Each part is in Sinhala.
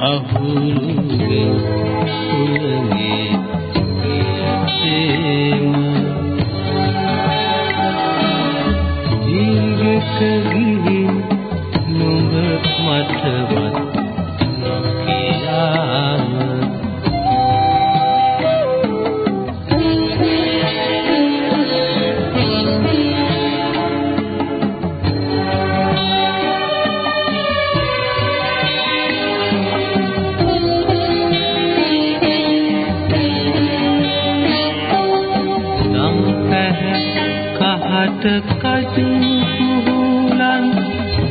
ahulu කහට කජු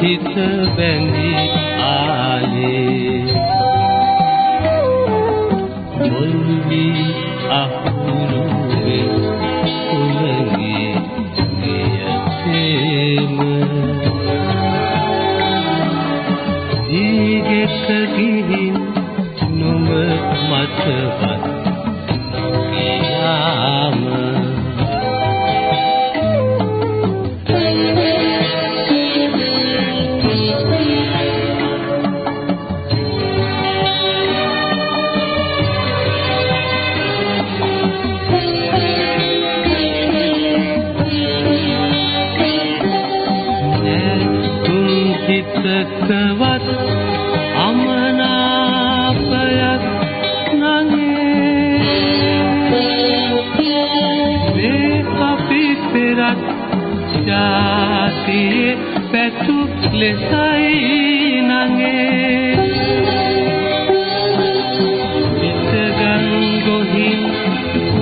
හිත බැඳි ආයේ. ජොල්වි අහුරුවේ කුලගේ නියතේම දීගෙක ගිහින් නොම මතවත් මොහොතකවත් අමනාපයක් නංගේ මේ අපි පෙරක් ජාතියේ පැතු ලෙසයි නංගේ පිටගන් ගොහින්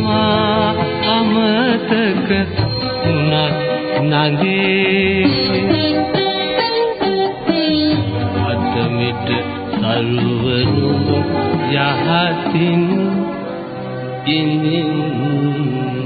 මා අමතක උනත් නංගේ දරුවනු යහතින් ඉනින්